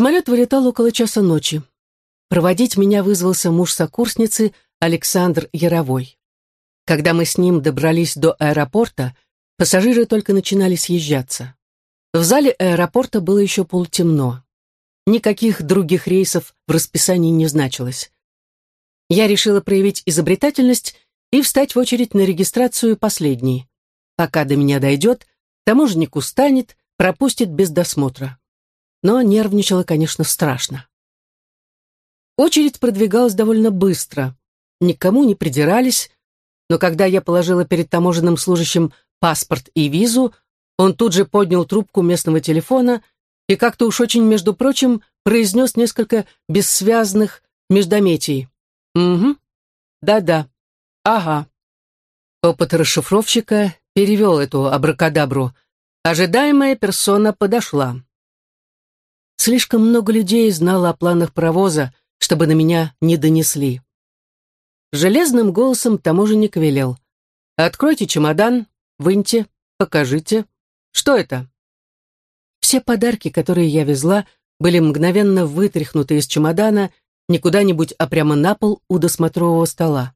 Самолет вылетал около часа ночи. Проводить меня вызвался муж сокурсницы Александр Яровой. Когда мы с ним добрались до аэропорта, пассажиры только начинали съезжаться. В зале аэропорта было еще полутемно. Никаких других рейсов в расписании не значилось. Я решила проявить изобретательность и встать в очередь на регистрацию последней. Пока до меня дойдет, таможенник устанет, пропустит без досмотра. Но нервничала, конечно, страшно. Очередь продвигалась довольно быстро. Никому не придирались, но когда я положила перед таможенным служащим паспорт и визу, он тут же поднял трубку местного телефона и как-то уж очень, между прочим, произнес несколько бессвязных междометий. «Угу. Да-да. Ага». Опыт расшифровщика перевел эту абракадабру. Ожидаемая персона подошла. Слишком много людей знало о планах паровоза, чтобы на меня не донесли. Железным голосом таможенник велел. «Откройте чемодан, выньте, покажите. Что это?» Все подарки, которые я везла, были мгновенно вытряхнуты из чемодана не куда-нибудь, а прямо на пол у досмотрового стола.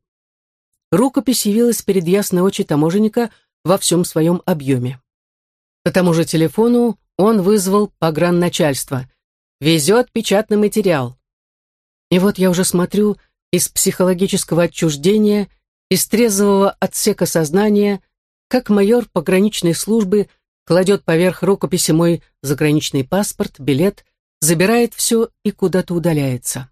Рукопись явилась перед ясной очи таможенника во всем своем объеме. По тому же телефону он вызвал погранначальство. «Везет печатный материал». И вот я уже смотрю из психологического отчуждения, из трезвого отсека сознания, как майор пограничной службы кладет поверх рукописи мой заграничный паспорт, билет, забирает все и куда-то удаляется.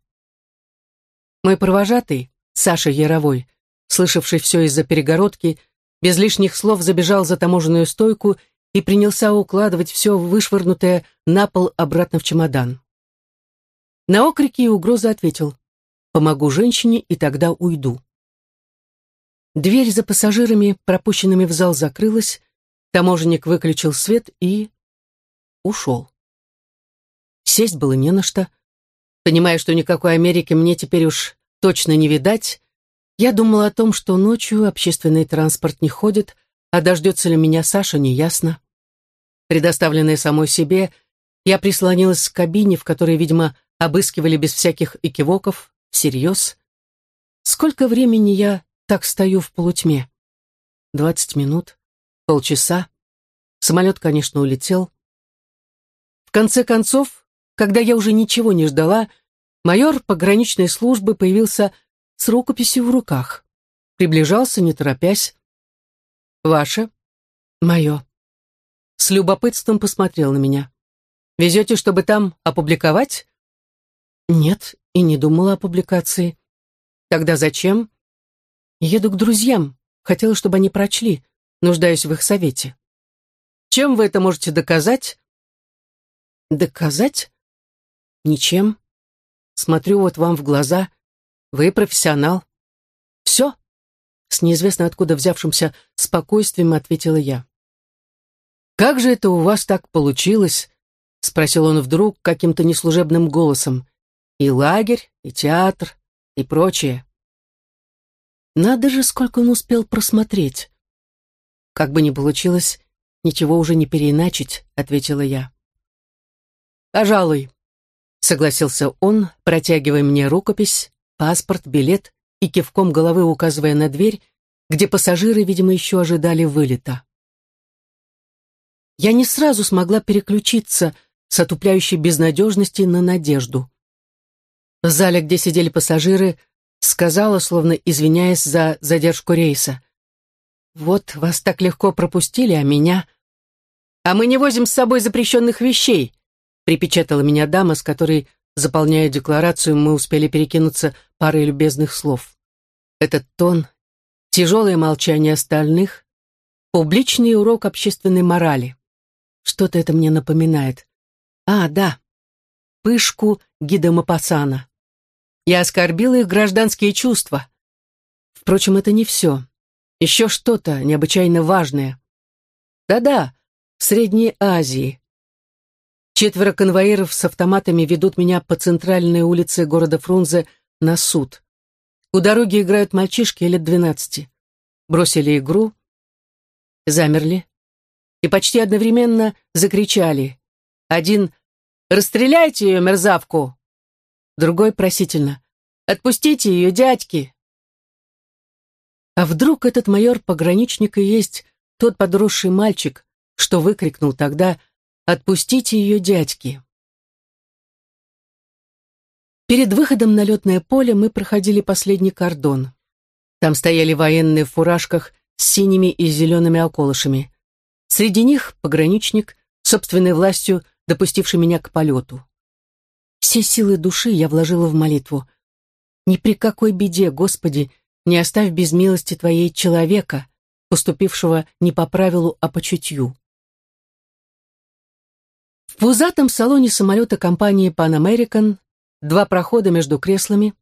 Мой провожатый, Саша Яровой, слышавший все из-за перегородки, без лишних слов забежал за таможенную стойку и принялся укладывать все вышвырнутое на пол обратно в чемодан. На окрики и угрозы ответил «Помогу женщине, и тогда уйду». Дверь за пассажирами, пропущенными в зал, закрылась, Таможенник выключил свет и... ушел. Сесть было не на что. Понимая, что никакой Америки мне теперь уж точно не видать, я думала о том, что ночью общественный транспорт не ходит, а дождется ли меня Саша, неясно. Предоставленная самой себе, я прислонилась к кабине, в которой, видимо, обыскивали без всяких экивоков, всерьез. Сколько времени я так стою в полутьме? Двадцать минут? полчаса. Самолет, конечно, улетел. В конце концов, когда я уже ничего не ждала, майор пограничной службы появился с рукописью в руках. Приближался, не торопясь. «Ваше?» «Мое». С любопытством посмотрел на меня. «Везете, чтобы там опубликовать?» «Нет, и не думала о публикации». «Тогда зачем?» «Еду к друзьям. Хотела, чтобы они прочли нуждаюсь в их совете. Чем вы это можете доказать? Доказать? Ничем. Смотрю вот вам в глаза. Вы профессионал. Все? С неизвестно откуда взявшимся спокойствием ответила я. «Как же это у вас так получилось?» — спросил он вдруг каким-то неслужебным голосом. «И лагерь, и театр, и прочее». Надо же, сколько он успел просмотреть. «Как бы ни получилось, ничего уже не переиначить», — ответила я. «Пожалуй», — согласился он, протягивая мне рукопись, паспорт, билет и кивком головы указывая на дверь, где пассажиры, видимо, еще ожидали вылета. Я не сразу смогла переключиться с отупляющей безнадежности на надежду. В зале, где сидели пассажиры, сказала, словно извиняясь за задержку рейса. Вот вас так легко пропустили, а меня... А мы не возим с собой запрещенных вещей, припечатала меня дама, с которой, заполняя декларацию, мы успели перекинуться парой любезных слов. Этот тон, тяжелое молчание остальных, публичный урок общественной морали. Что-то это мне напоминает. А, да, пышку гида Мапасана. Я оскорбила их гражданские чувства. Впрочем, это не все. Еще что-то необычайно важное. Да-да, в Средней Азии. Четверо конвоиров с автоматами ведут меня по центральной улице города Фрунзе на суд. У дороги играют мальчишки лет двенадцати. Бросили игру, замерли и почти одновременно закричали. Один Расстреляйте ее, мерзавку!» Другой просительно. «Отпустите ее, дядьки!» А вдруг этот майор-пограничник и есть тот подросший мальчик, что выкрикнул тогда «Отпустите ее, дядьки!» Перед выходом на летное поле мы проходили последний кордон. Там стояли военные в фуражках с синими и зелеными околышами. Среди них пограничник, собственной властью допустивший меня к полету. Все силы души я вложила в молитву. Ни при какой беде, Господи, не оставь без милости Твоей человека, поступившего не по правилу, а по чутью. В пузатом салоне самолета компании Pan American два прохода между креслами.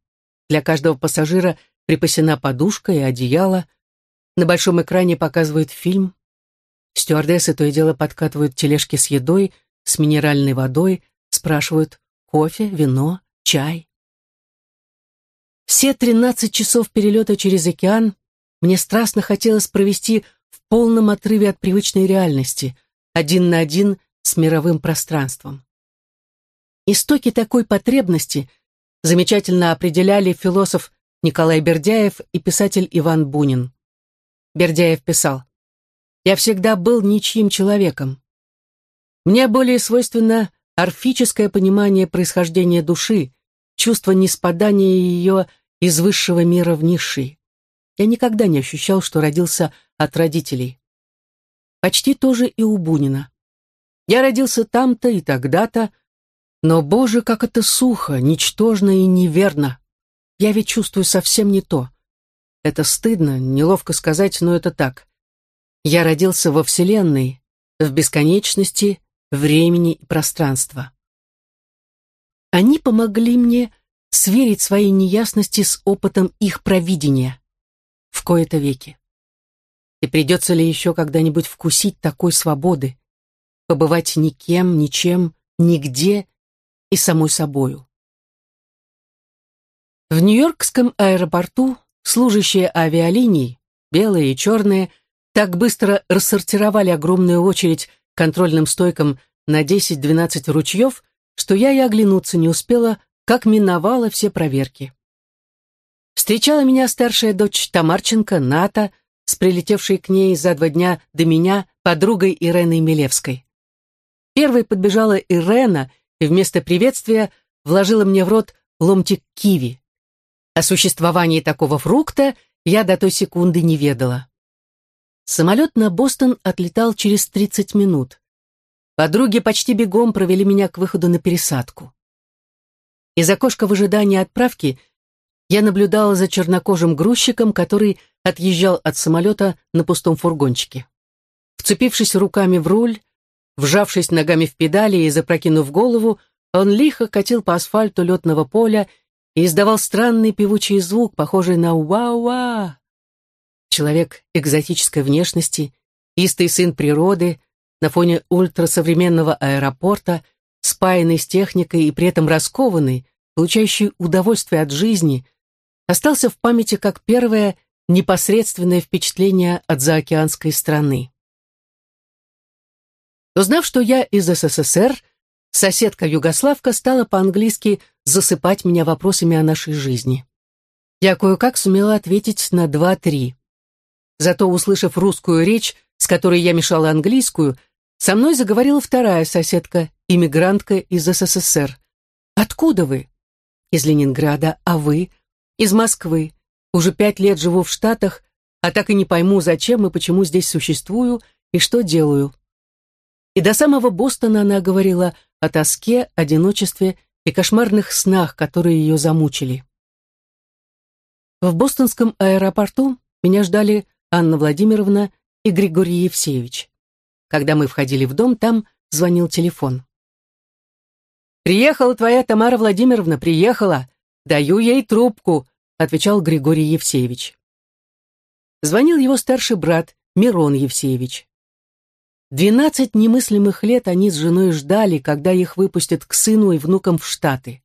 Для каждого пассажира припасена подушка и одеяло. На большом экране показывают фильм. Стюардессы то и дело подкатывают тележки с едой, с минеральной водой, спрашивают кофе, вино, чай. Все тринадцать часов перелета через океан мне страстно хотелось провести в полном отрыве от привычной реальности, один на один с мировым пространством. Истоки такой потребности замечательно определяли философ Николай Бердяев и писатель Иван Бунин. Бердяев писал, «Я всегда был ничьим человеком. Мне более свойственно орфическое понимание происхождения души, чувство неспадания ее из высшего мира в низший. Я никогда не ощущал, что родился от родителей. Почти тоже и у Бунина. Я родился там-то и тогда-то, но, боже, как это сухо, ничтожно и неверно. Я ведь чувствую совсем не то. Это стыдно, неловко сказать, но это так. Я родился во Вселенной, в бесконечности, времени и пространства. Они помогли мне сверить свои неясности с опытом их провидения в кои-то веки. И придется ли еще когда-нибудь вкусить такой свободы, побывать никем, ничем, нигде и самой собою. В Нью-Йоркском аэропорту служащие авиалиний, белые и черные, так быстро рассортировали огромную очередь контрольным стойкам на 10-12 ручьев, что я и оглянуться не успела, как миновала все проверки. Встречала меня старшая дочь Тамарченко, Ната, с прилетевшей к ней за два дня до меня подругой Иреной Милевской. Первой подбежала Ирена и вместо приветствия вложила мне в рот ломтик киви. О существовании такого фрукта я до той секунды не ведала. Самолет на Бостон отлетал через 30 минут. Подруги почти бегом провели меня к выходу на пересадку. Из окошка в ожидании отправки я наблюдала за чернокожим грузчиком, который отъезжал от самолета на пустом фургончике. Вцепившись руками в руль, вжавшись ногами в педали и запрокинув голову, он лихо катил по асфальту летного поля и издавал странный певучий звук, похожий на «уа-уа». Человек экзотической внешности, истый сын природы, на фоне ультрасовременного аэропорта, спаянный с техникой и при этом раскованный, получающий удовольствие от жизни, остался в памяти как первое непосредственное впечатление от заокеанской страны. Узнав, что я из СССР, соседка-югославка стала по-английски засыпать меня вопросами о нашей жизни. Я кое-как сумела ответить на два-три. Зато, услышав русскую речь, с которой я мешала английскую, со мной заговорила вторая соседка, иммигрантка из СССР. «Откуда вы?» «Из Ленинграда. А вы?» «Из Москвы. Уже пять лет живу в Штатах, а так и не пойму, зачем и почему здесь существую и что делаю». И до самого Бостона она говорила о тоске, одиночестве и кошмарных снах, которые ее замучили. В бостонском аэропорту меня ждали Анна Владимировна и Григорий Евсеевич. Когда мы входили в дом, там звонил телефон. «Приехала твоя Тамара Владимировна, приехала! Даю ей трубку!» отвечал Григорий Евсеевич. Звонил его старший брат Мирон Евсеевич. Двенадцать немыслимых лет они с женой ждали, когда их выпустят к сыну и внукам в Штаты.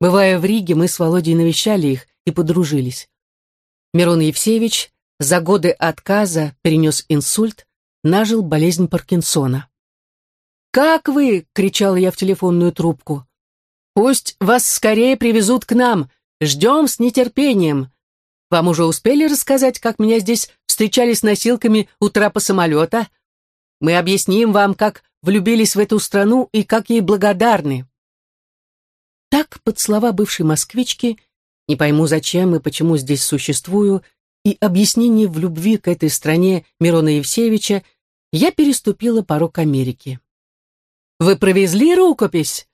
Бывая в Риге, мы с Володей навещали их и подружились. Мирон Евсеевич за годы отказа перенес инсульт, нажил болезнь Паркинсона. как вы?» — кричала я в телефонную трубку. «Пусть вас скорее привезут к нам. Ждем с нетерпением. Вам уже успели рассказать, как меня здесь встречали с носилками у трапа самолета? Мы объясним вам, как влюбились в эту страну и как ей благодарны». Так, под слова бывшей москвички, не пойму зачем и почему здесь существую, и объяснение в любви к этой стране Мирона Евсеевича, я переступила порог Америки. «Вы провезли рукопись?»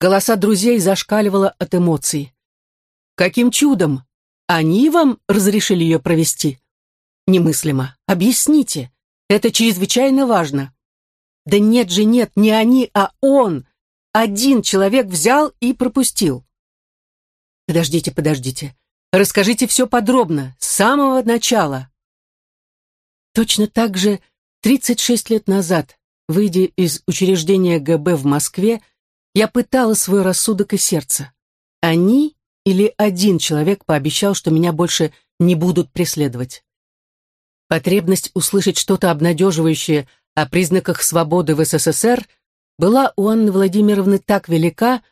Голоса друзей зашкаливало от эмоций. «Каким чудом? Они вам разрешили ее провести?» «Немыслимо. Объясните. Это чрезвычайно важно». «Да нет же, нет, не они, а он. Один человек взял и пропустил». «Подождите, подождите. Расскажите все подробно, с самого начала». Точно так же 36 лет назад, выйдя из учреждения ГБ в Москве, я пытала свой рассудок и сердце. Они или один человек пообещал, что меня больше не будут преследовать. Потребность услышать что-то обнадеживающее о признаках свободы в СССР была у Анны Владимировны так велика,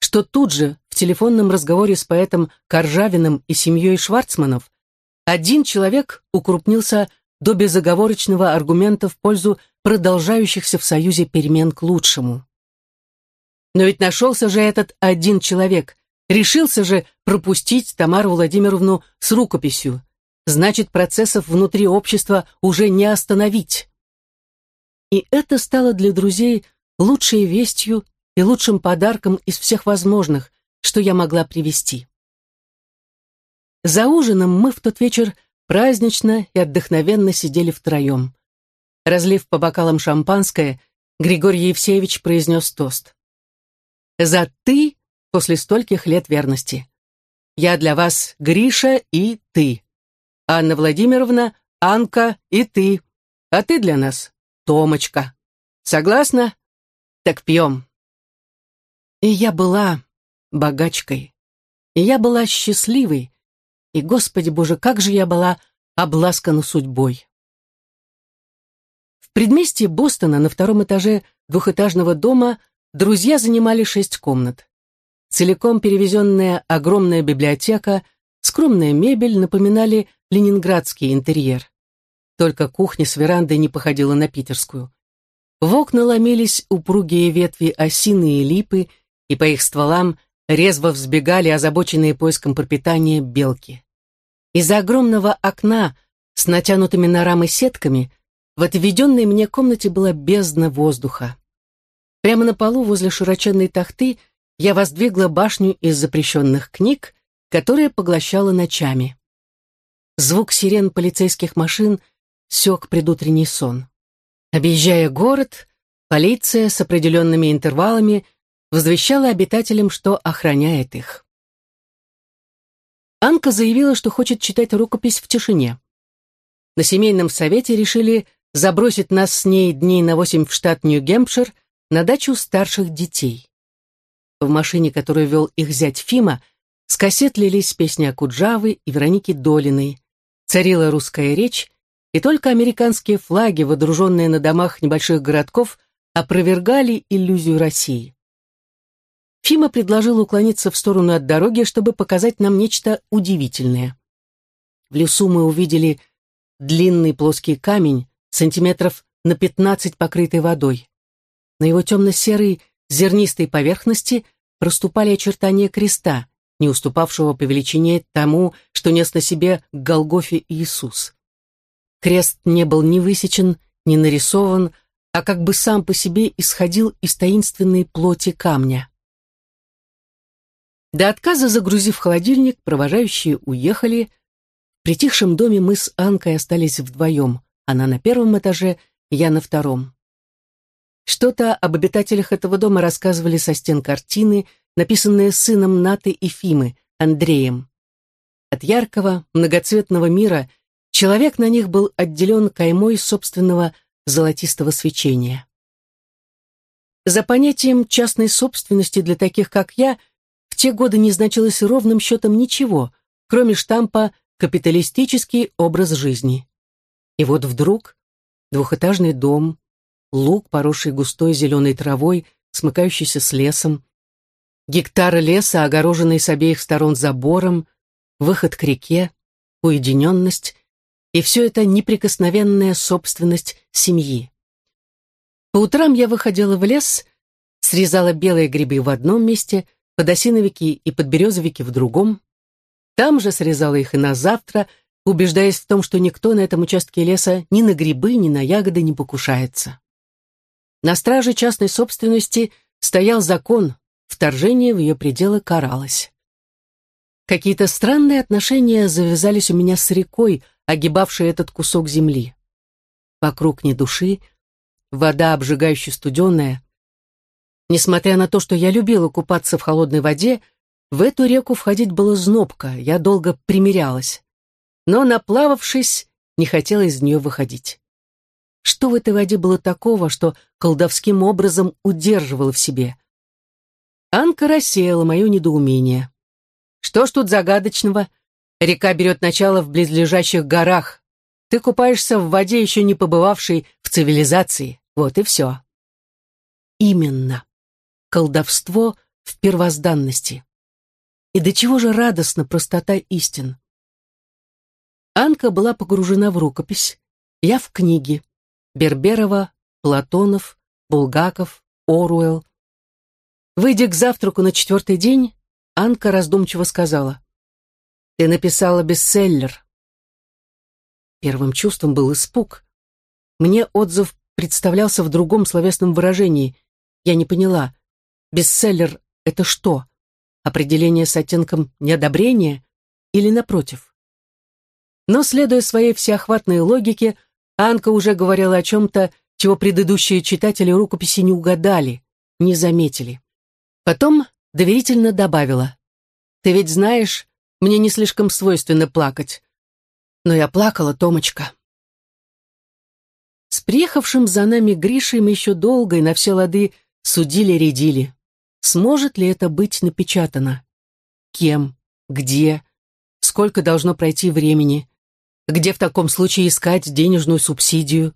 что тут же, телефонном разговоре с поэтом Коржавиным и семьей Шварцманов, один человек укрупнился до безоговорочного аргумента в пользу продолжающихся в Союзе перемен к лучшему. Но ведь нашелся же этот один человек, решился же пропустить Тамару Владимировну с рукописью. Значит, процессов внутри общества уже не остановить. И это стало для друзей лучшей вестью и лучшим подарком из всех возможных, что я могла привести. За ужином мы в тот вечер празднично и отдохновенно сидели втроем. Разлив по бокалам шампанское, Григорий Евсеевич произнес тост. «За ты после стольких лет верности. Я для вас Гриша и ты. Анна Владимировна, Анка и ты. А ты для нас Томочка. Согласна? Так пьем». И я была богачкой. И я была счастливой. И, Господи Боже, как же я была обласкана судьбой. В предместье Бостона на втором этаже двухэтажного дома друзья занимали шесть комнат. Целиком перевезенная огромная библиотека, скромная мебель напоминали ленинградский интерьер. Только кухня с верандой не походила на питерскую. В окна ломились упругие ветви осины и липы, и по их стволам резво взбегали озабоченные поиском пропитания белки. Из-за огромного окна с натянутыми на рамы сетками в отведенной мне комнате была бездна воздуха. Прямо на полу возле широченной тахты я воздвигла башню из запрещенных книг, которая поглощала ночами. Звук сирен полицейских машин сёк предутренний сон. Объезжая город, полиция с определенными интервалами возвещала обитателям, что охраняет их. Анка заявила, что хочет читать рукопись в тишине. На семейном совете решили забросить нас с ней дней на восемь в штат Нью-Гемпшир на дачу старших детей. В машине, которую вел их зять Фима, с кассет лились песни Акуджавы и Вероники Долиной. Царила русская речь, и только американские флаги, водруженные на домах небольших городков, опровергали иллюзию России. Фима предложил уклониться в сторону от дороги, чтобы показать нам нечто удивительное. В лесу мы увидели длинный плоский камень, сантиметров на пятнадцать покрытый водой. На его темно-серой зернистой поверхности проступали очертания креста, не уступавшего по величине тому, что нес на себе Голгофе Иисус. Крест не был ни высечен, ни нарисован, а как бы сам по себе исходил из таинственной плоти камня. До отказа загрузив холодильник, провожающие уехали. В притихшем доме мы с Анкой остались вдвоем. Она на первом этаже, я на втором. Что-то об обитателях этого дома рассказывали со стен картины, написанные сыном Наты и Фимы, Андреем. От яркого, многоцветного мира человек на них был отделен каймой собственного золотистого свечения. За понятием частной собственности для таких, как я, в те годы не значилось ровным счетом ничего, кроме штампа «капиталистический образ жизни». И вот вдруг двухэтажный дом, луг, поросший густой зеленой травой, смыкающийся с лесом, гектары леса, огороженные с обеих сторон забором, выход к реке, уединенность, и все это неприкосновенная собственность семьи. По утрам я выходила в лес, срезала белые грибы в одном месте, подосиновики и подберезовики в другом. Там же срезала их и на завтра, убеждаясь в том, что никто на этом участке леса ни на грибы, ни на ягоды не покушается. На страже частной собственности стоял закон, вторжение в ее пределы каралось. Какие-то странные отношения завязались у меня с рекой, огибавшей этот кусок земли. Вокруг ни души, вода обжигающе студеная. Несмотря на то, что я любила купаться в холодной воде, в эту реку входить было знобко, я долго примирялась. Но, наплававшись, не хотела из нее выходить. Что в этой воде было такого, что колдовским образом удерживало в себе? Анка рассеяла мое недоумение. Что ж тут загадочного? Река берет начало в близлежащих горах. Ты купаешься в воде, еще не побывавшей в цивилизации. Вот и все. Именно. Колдовство в первозданности. И до чего же радостна простота истин. Анка была погружена в рукопись, я в книги. Берберова, Платонов, Булгаков, Оруэлл. Выйдя к завтраку на четвертый день, Анка раздумчиво сказала, «Ты написала бестселлер». Первым чувством был испуг. Мне отзыв представлялся в другом словесном выражении. Я не поняла, бестселлер — это что? Определение с оттенком неодобрения или напротив? Но, следуя своей всеохватной логике, Анка уже говорила о чем-то, чего предыдущие читатели рукописи не угадали, не заметили. Потом доверительно добавила. «Ты ведь знаешь, мне не слишком свойственно плакать. Но я плакала, Томочка». С приехавшим за нами Гришей мы еще долго и на все лады судили-редили. Сможет ли это быть напечатано? Кем? Где? Сколько должно пройти времени? Где в таком случае искать денежную субсидию?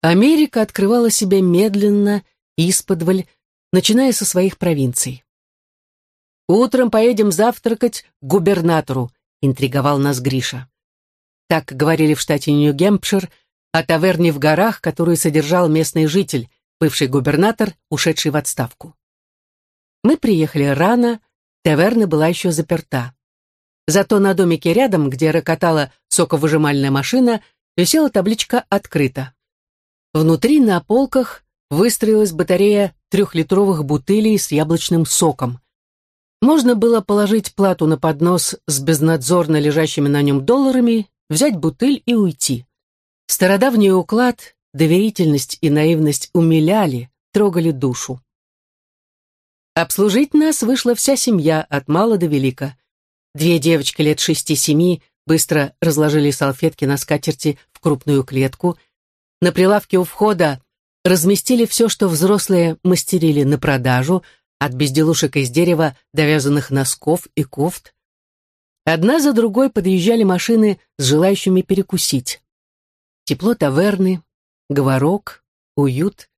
Америка открывала себя медленно, исподволь, начиная со своих провинций. «Утром поедем завтракать к губернатору», — интриговал нас Гриша. Так говорили в штате Нью-Гемпшир о таверне в горах, которую содержал местный житель, бывший губернатор, ушедший в отставку. Мы приехали рано, таверна была еще заперта. Зато на домике рядом, где рокотала соковыжимальная машина, висела табличка «Открыто». Внутри на полках выстроилась батарея трехлитровых бутылей с яблочным соком. Можно было положить плату на поднос с безнадзорно лежащими на нем долларами, взять бутыль и уйти. Стародавний уклад, доверительность и наивность умиляли, трогали душу. Обслужить нас вышла вся семья от мала до велика. Две девочки лет шести-семи быстро разложили салфетки на скатерти в крупную клетку. На прилавке у входа разместили все, что взрослые мастерили на продажу, от безделушек из дерева до вязаных носков и кофт. Одна за другой подъезжали машины с желающими перекусить. Тепло таверны, говорок, уют,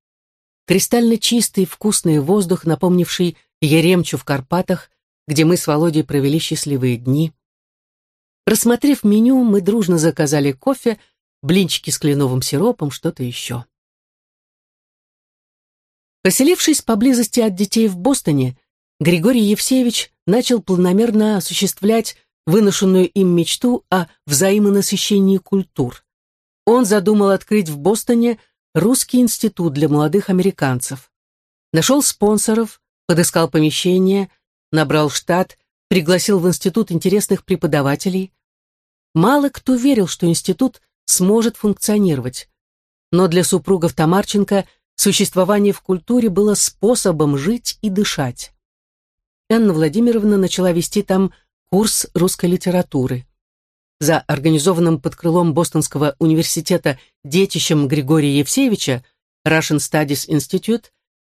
кристально чистый вкусный воздух, напомнивший Еремчу в Карпатах, где мы с Володей провели счастливые дни. Просмотрев меню, мы дружно заказали кофе, блинчики с кленовым сиропом, что-то еще. Поселившись поблизости от детей в Бостоне, Григорий Евсеевич начал планомерно осуществлять выношенную им мечту о взаимонасыщении культур. Он задумал открыть в Бостоне русский институт для молодых американцев. Нашел спонсоров, подыскал помещение, набрал штат, пригласил в институт интересных преподавателей. Мало кто верил, что институт сможет функционировать. Но для супругов Тамарченко существование в культуре было способом жить и дышать. Анна Владимировна начала вести там курс русской литературы. За организованным под крылом Бостонского университета детищем Григория Евсеевича Russian Studies Institute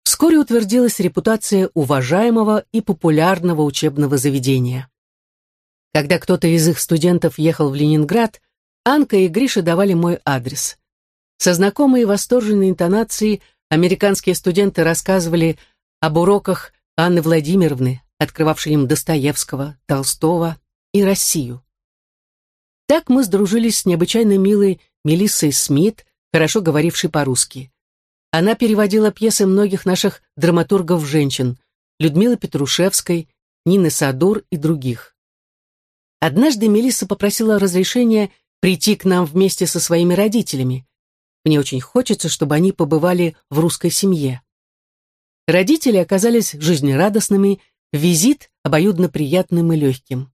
вскоре утвердилась репутация уважаемого и популярного учебного заведения. Когда кто-то из их студентов ехал в Ленинград, Анка и Гриша давали мой адрес. Со знакомой восторженной интонацией американские студенты рассказывали об уроках Анны Владимировны, открывавшей им Достоевского, Толстого и Россию. Так мы сдружились с необычайно милой Мелиссой Смит, хорошо говорившей по-русски. Она переводила пьесы многих наших драматургов-женщин, Людмилы Петрушевской, Нины Садур и других. Однажды Мелисса попросила разрешения прийти к нам вместе со своими родителями. Мне очень хочется, чтобы они побывали в русской семье. Родители оказались жизнерадостными, визит обоюдно приятным и легким.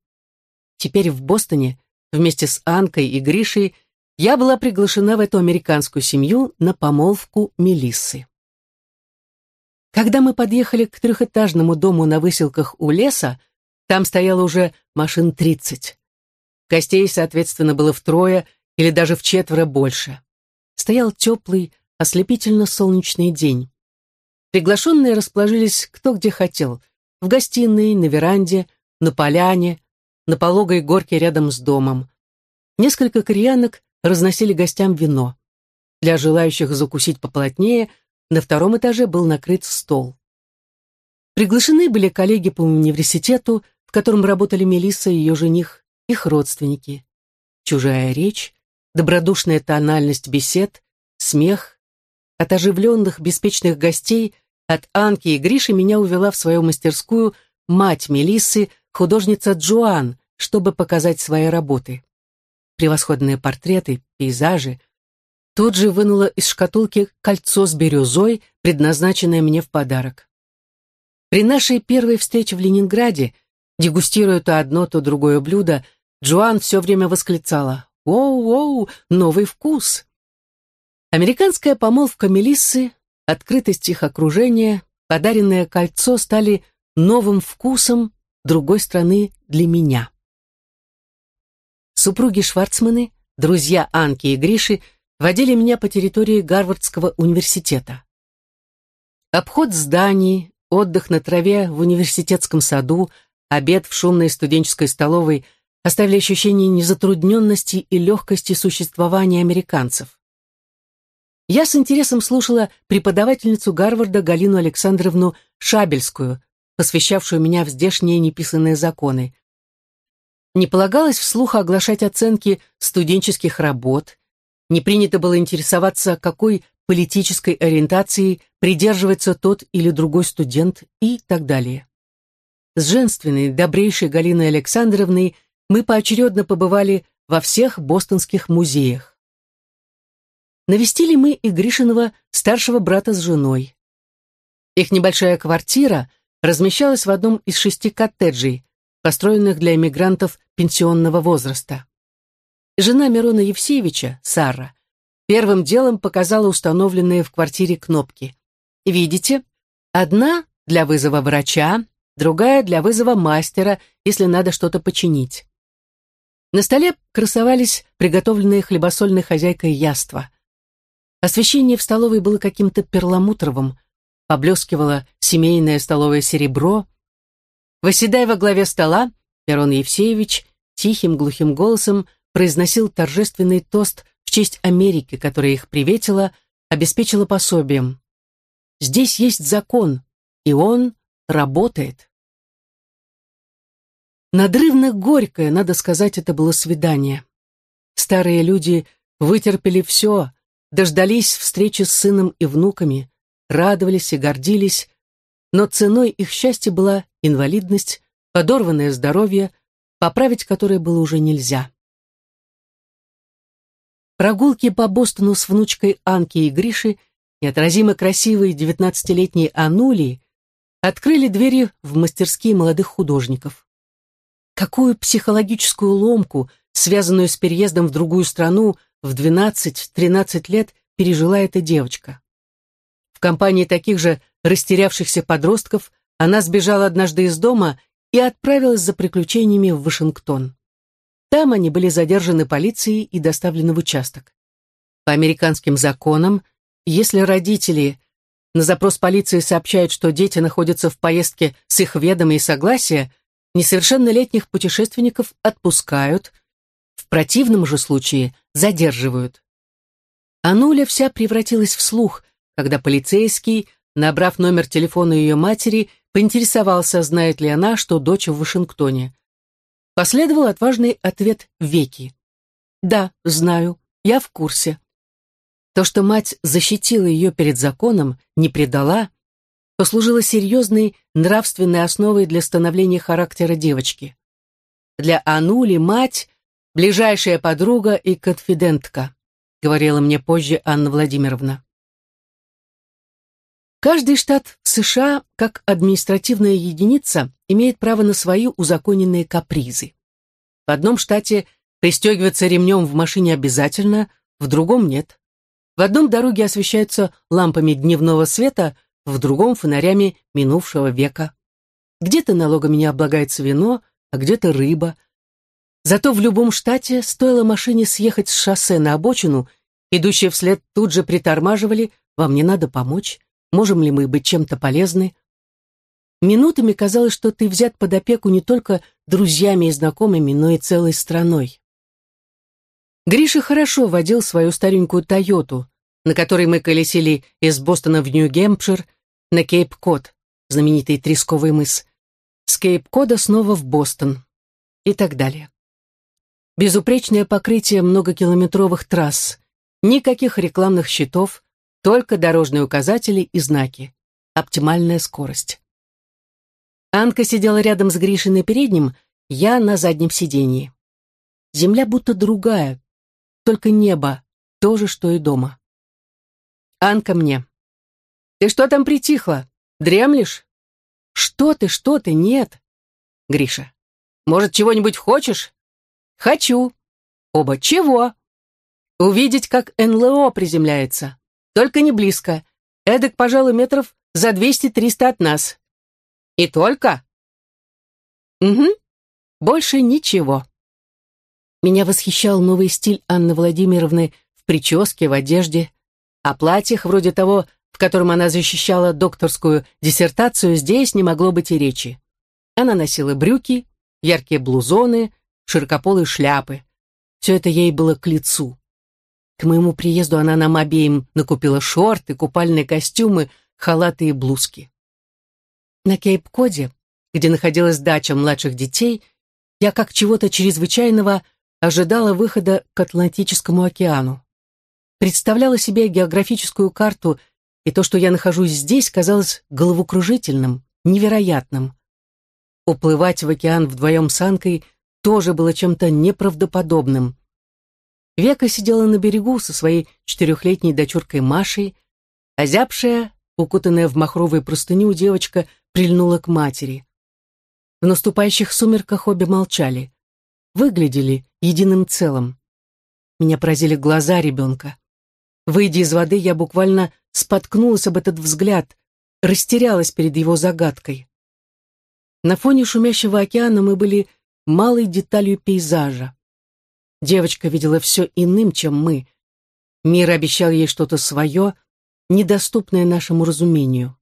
Теперь в Бостоне вместе с Анкой и Гришей я была приглашена в эту американскую семью на помолвку Мелиссы. Когда мы подъехали к трехэтажному дому на выселках у леса, там стояло уже машин тридцать. Гостей, соответственно, было втрое или даже в четверо больше. Стоял теплый, ослепительно-солнечный день. Приглашенные расположились кто где хотел. В гостиной, на веранде, на поляне, на пологой горке рядом с домом. Несколько кореянок разносили гостям вино. Для желающих закусить поплотнее на втором этаже был накрыт стол. Приглашены были коллеги по университету, в котором работали Мелисса и ее жених, их родственники. Чужая речь, добродушная тональность бесед, смех. От оживленных, беспечных гостей, от Анки и Гриши меня увела в свою мастерскую мать Мелиссы, художница Джоан, чтобы показать свои работы. Превосходные портреты, пейзажи. Тут же вынула из шкатулки кольцо с бирюзой, предназначенное мне в подарок. При нашей первой встрече в Ленинграде, дегустируя то одно, то другое блюдо, Джоан все время восклицала «Воу-воу, новый вкус!». Американская помолвка Мелиссы, открытость их окружения, подаренное кольцо стали новым вкусом другой страны для меня. Супруги Шварцманы, друзья Анки и Гриши, водили меня по территории Гарвардского университета. Обход зданий, отдых на траве в университетском саду, обед в шумной студенческой столовой оставили ощущение незатрудненности и легкости существования американцев. Я с интересом слушала преподавательницу Гарварда Галину Александровну Шабельскую, посвящавшую меня в здешние неписанные законы. Не полагалось вслух оглашать оценки студенческих работ, не принято было интересоваться, какой политической ориентацией придерживается тот или другой студент и так далее. С женственной, добрейшей Галиной Александровной мы поочередно побывали во всех бостонских музеях. Навестили мы и Гришиного старшего брата с женой. Их небольшая квартира размещалась в одном из шести коттеджей, построенных для эмигрантов пенсионного возраста. Жена Мирона Евсеевича, Сара, первым делом показала установленные в квартире кнопки. Видите, одна для вызова врача, другая для вызова мастера, если надо что-то починить. На столе красовались приготовленные хлебосольной хозяйкой яства. Освещение в столовой было каким-то перламутровым, поблескивало семейное столовое серебро. Восседая во главе стола, Перон Евсеевич тихим глухим голосом произносил торжественный тост в честь Америки, которая их приветила, обеспечила пособием. Здесь есть закон, и он работает. Надрывно горькое, надо сказать, это было свидание. Старые люди вытерпели все, дождались встречи с сыном и внуками, радовались и гордились, но ценой их счастья была инвалидность, подорванное здоровье, поправить которое было уже нельзя. Прогулки по Бостону с внучкой Анки и Гриши, неотразимо красивой девятнадцатилетней Анулии, открыли двери в мастерские молодых художников. Какую психологическую ломку, связанную с переездом в другую страну, в 12-13 лет пережила эта девочка? В компании таких же растерявшихся подростков она сбежала однажды из дома и отправилась за приключениями в Вашингтон. Там они были задержаны полицией и доставлены в участок. По американским законам, если родители на запрос полиции сообщают, что дети находятся в поездке с их ведома и согласия, Несовершеннолетних путешественников отпускают, в противном же случае задерживают. Ануля вся превратилась в слух, когда полицейский, набрав номер телефона ее матери, поинтересовался, знает ли она, что дочь в Вашингтоне. Последовал отважный ответ Веки. «Да, знаю, я в курсе». То, что мать защитила ее перед законом, не предала, послужило серьезной нравственной основой для становления характера девочки. Для Анули мать — ближайшая подруга и конфидентка, говорила мне позже Анна Владимировна. Каждый штат США, как административная единица, имеет право на свои узаконенные капризы. В одном штате пристегиваться ремнем в машине обязательно, в другом нет. В одном дороги освещаются лампами дневного света, в другом — фонарями минувшего века. Где-то налогами не облагается вино, а где-то рыба. Зато в любом штате стоило машине съехать с шоссе на обочину, идущие вслед тут же притормаживали, вам не надо помочь, можем ли мы быть чем-то полезны. Минутами казалось, что ты взят под опеку не только друзьями и знакомыми, но и целой страной. Гриша хорошо водил свою старенькую «Тойоту», на которой мы колесили из Бостона в Нью-Гемпшир на Кейп-Код, знаменитый Тресковый мыс, с Кейп-Кода снова в Бостон и так далее. Безупречное покрытие многокилометровых трасс, никаких рекламных щитов, только дорожные указатели и знаки, оптимальная скорость. Анка сидела рядом с Гришей на переднем, я на заднем сиденье. Земля будто другая, только небо, то же, что и дома. Анка мне. «Ты что там притихла? Дремлешь?» «Что ты, что ты, нет!» Гриша. «Может, чего-нибудь хочешь?» «Хочу». Оба. «Чего?» «Увидеть, как НЛО приземляется. Только не близко. Эдак, пожалуй, метров за 200-300 от нас». «И только?» «Угу. Больше ничего». Меня восхищал новый стиль Анны Владимировны в прическе, в одежде. О платьях, вроде того, в котором она защищала докторскую диссертацию, здесь не могло быть и речи. Она носила брюки, яркие блузоны, широкополые шляпы. Все это ей было к лицу. К моему приезду она нам обеим накупила шорты, купальные костюмы, халаты и блузки. На Кейп-Коде, где находилась дача младших детей, я как чего-то чрезвычайного ожидала выхода к Атлантическому океану. Представляла себе географическую карту, и то, что я нахожусь здесь, казалось головокружительным, невероятным. Уплывать в океан вдвоем с Анкой тоже было чем-то неправдоподобным. Века сидела на берегу со своей четырехлетней дочуркой Машей, озябшая, укутанная в махровую простыню, девочка прильнула к матери. В наступающих сумерках обе молчали выглядели единым целым. Меня поразили глаза ребенка. Выйдя из воды, я буквально споткнулась об этот взгляд, растерялась перед его загадкой. На фоне шумящего океана мы были малой деталью пейзажа. Девочка видела все иным, чем мы. Мир обещал ей что-то свое, недоступное нашему разумению.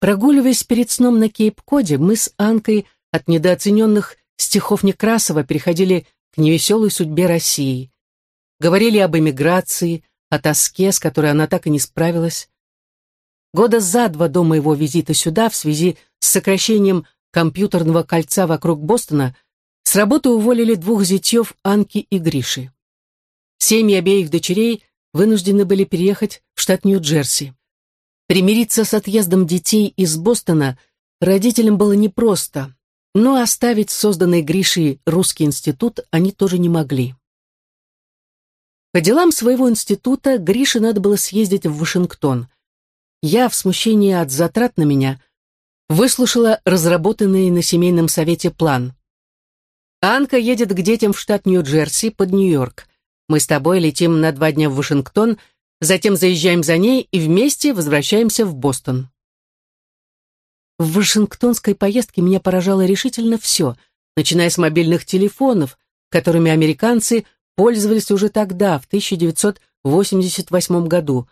Прогуливаясь перед сном на Кейп-Коде, мы с Анкой от недооцененных стихов Некрасова переходили к невеселой судьбе России. Говорили об эмиграции, о тоске, с которой она так и не справилась. Года за два до моего визита сюда в связи с сокращением компьютерного кольца вокруг Бостона с работы уволили двух зятьев Анки и Гриши. Семьи обеих дочерей вынуждены были переехать в штат Нью-Джерси. Примириться с отъездом детей из Бостона родителям было непросто, но оставить созданный Гришей русский институт они тоже не могли. По делам своего института Грише надо было съездить в Вашингтон. Я, в смущении от затрат на меня, выслушала разработанный на семейном совете план. Анка едет к детям в штат Нью-Джерси под Нью-Йорк. Мы с тобой летим на два дня в Вашингтон, затем заезжаем за ней и вместе возвращаемся в Бостон. В вашингтонской поездке меня поражало решительно все, начиная с мобильных телефонов, которыми американцы пользовались уже тогда, в 1988 году.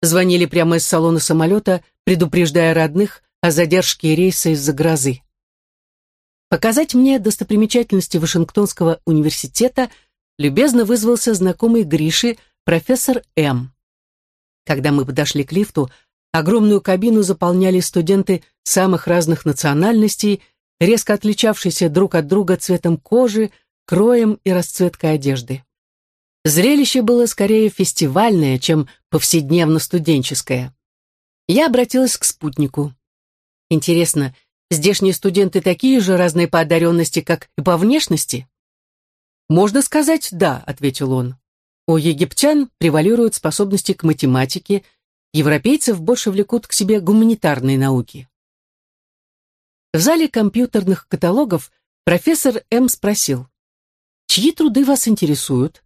Звонили прямо из салона самолета, предупреждая родных о задержке рейса из-за грозы. Показать мне достопримечательности Вашингтонского университета любезно вызвался знакомый Гриши, профессор М. Когда мы подошли к лифту, огромную кабину заполняли студенты самых разных национальностей, резко отличавшиеся друг от друга цветом кожи, кроем и расцветкой одежды. Зрелище было скорее фестивальное, чем повседневно-студенческое. Я обратилась к спутнику. Интересно, здешние студенты такие же разные по одаренности, как и по внешности? «Можно сказать, да», — ответил он. «У египтян превалируют способности к математике, европейцев больше влекут к себе гуманитарные науки». В зале компьютерных каталогов профессор М. спросил, «Чьи труды вас интересуют?»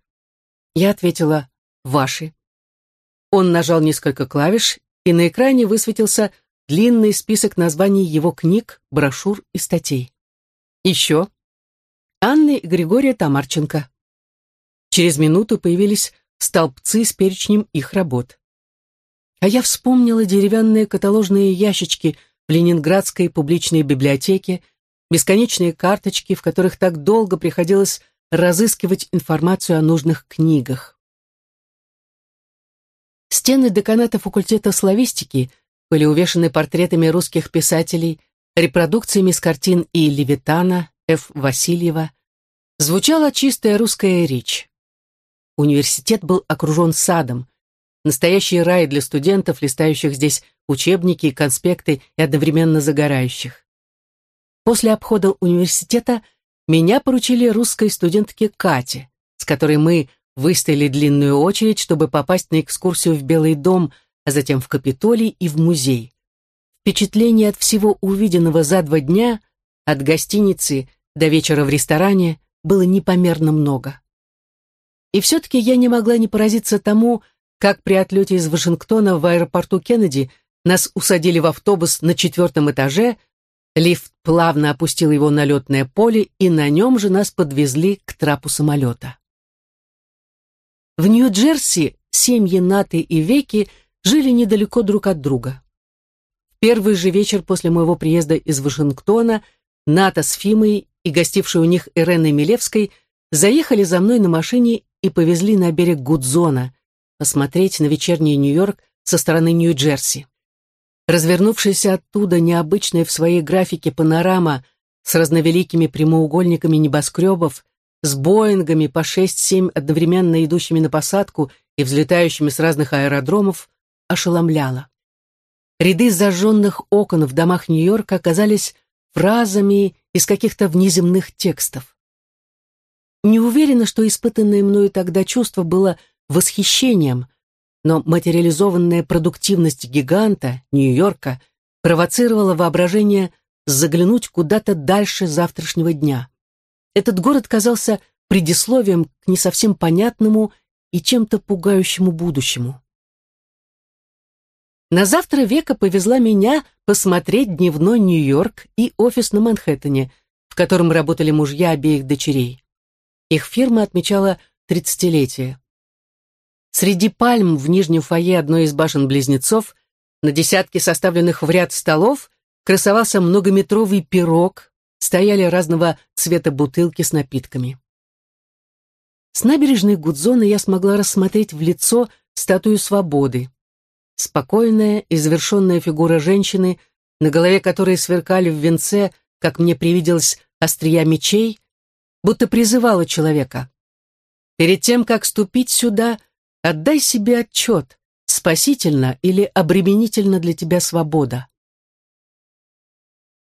Я ответила «Ваши». Он нажал несколько клавиш, и на экране высветился длинный список названий его книг, брошюр и статей. Еще Анны и Григория Тамарченко. Через минуту появились столбцы с перечнем их работ. А я вспомнила деревянные каталожные ящички в Ленинградской публичной библиотеке, бесконечные карточки, в которых так долго приходилось разыскивать информацию о нужных книгах. Стены деканата факультета славистики были увешаны портретами русских писателей, репродукциями с картин И. Левитана, Ф. Васильева. Звучала чистая русская речь. Университет был окружен садом, настоящий рай для студентов, листающих здесь учебники, конспекты и одновременно загорающих. После обхода университета – меня поручили русской студентке Кате, с которой мы выстояли длинную очередь, чтобы попасть на экскурсию в Белый дом, а затем в Капитолий и в музей. Впечатление от всего увиденного за два дня, от гостиницы до вечера в ресторане, было непомерно много. И все-таки я не могла не поразиться тому, как при отлете из Вашингтона в аэропорту Кеннеди нас усадили в автобус на четвертом этаже, Лифт плавно опустил его на летное поле, и на нем же нас подвезли к трапу самолета. В Нью-Джерси семьи Наты и Веки жили недалеко друг от друга. В первый же вечер после моего приезда из Вашингтона Ната с Фимой и гостившей у них Иреной Милевской заехали за мной на машине и повезли на берег Гудзона посмотреть на вечерний Нью-Йорк со стороны Нью-Джерси. Развернувшаяся оттуда необычная в своей графике панорама с разновеликими прямоугольниками небоскребов, с Боингами по 6-7 одновременно идущими на посадку и взлетающими с разных аэродромов, ошеломляла. Ряды зажженных окон в домах Нью-Йорка оказались фразами из каких-то внеземных текстов. Не уверена, что испытанное мною тогда чувство было восхищением, но материализованная продуктивность гиганта, Нью-Йорка, провоцировала воображение заглянуть куда-то дальше завтрашнего дня. Этот город казался предисловием к не совсем понятному и чем-то пугающему будущему. На завтра века повезла меня посмотреть дневной Нью-Йорк и офис на Манхэттене, в котором работали мужья обеих дочерей. Их фирма отмечала тридцатилетие. Среди пальм в нижнем фойе одной из башен-близнецов на десятке составленных в ряд столов красовался многометровый пирог, стояли разного цвета бутылки с напитками. С набережной Гудзона я смогла рассмотреть в лицо статую свободы. Спокойная и завершенная фигура женщины, на голове которой сверкали в венце, как мне привиделось, острия мечей, будто призывала человека. Перед тем, как ступить сюда, Отдай себе отчет, спасительно или обременительно для тебя свобода.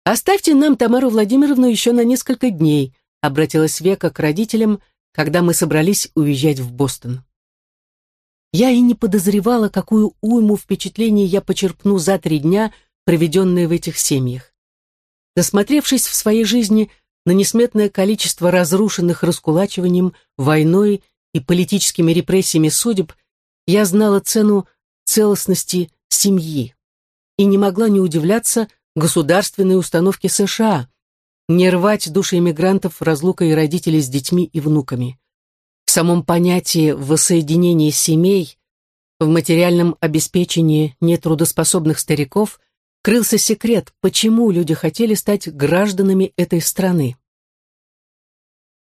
«Оставьте нам Тамару Владимировну еще на несколько дней», обратилась Века к родителям, когда мы собрались уезжать в Бостон. Я и не подозревала, какую уйму впечатлений я почерпну за три дня, проведенные в этих семьях. Насмотревшись в своей жизни на несметное количество разрушенных раскулачиванием, войной и политическими репрессиями судеб, я знала цену целостности семьи и не могла не удивляться государственной установке США, не рвать души иммигрантов разлукой родителей с детьми и внуками. Самом понятии воссоединения семей, в материальном обеспечении нетрудоспособных стариков крылся секрет, почему люди хотели стать гражданами этой страны.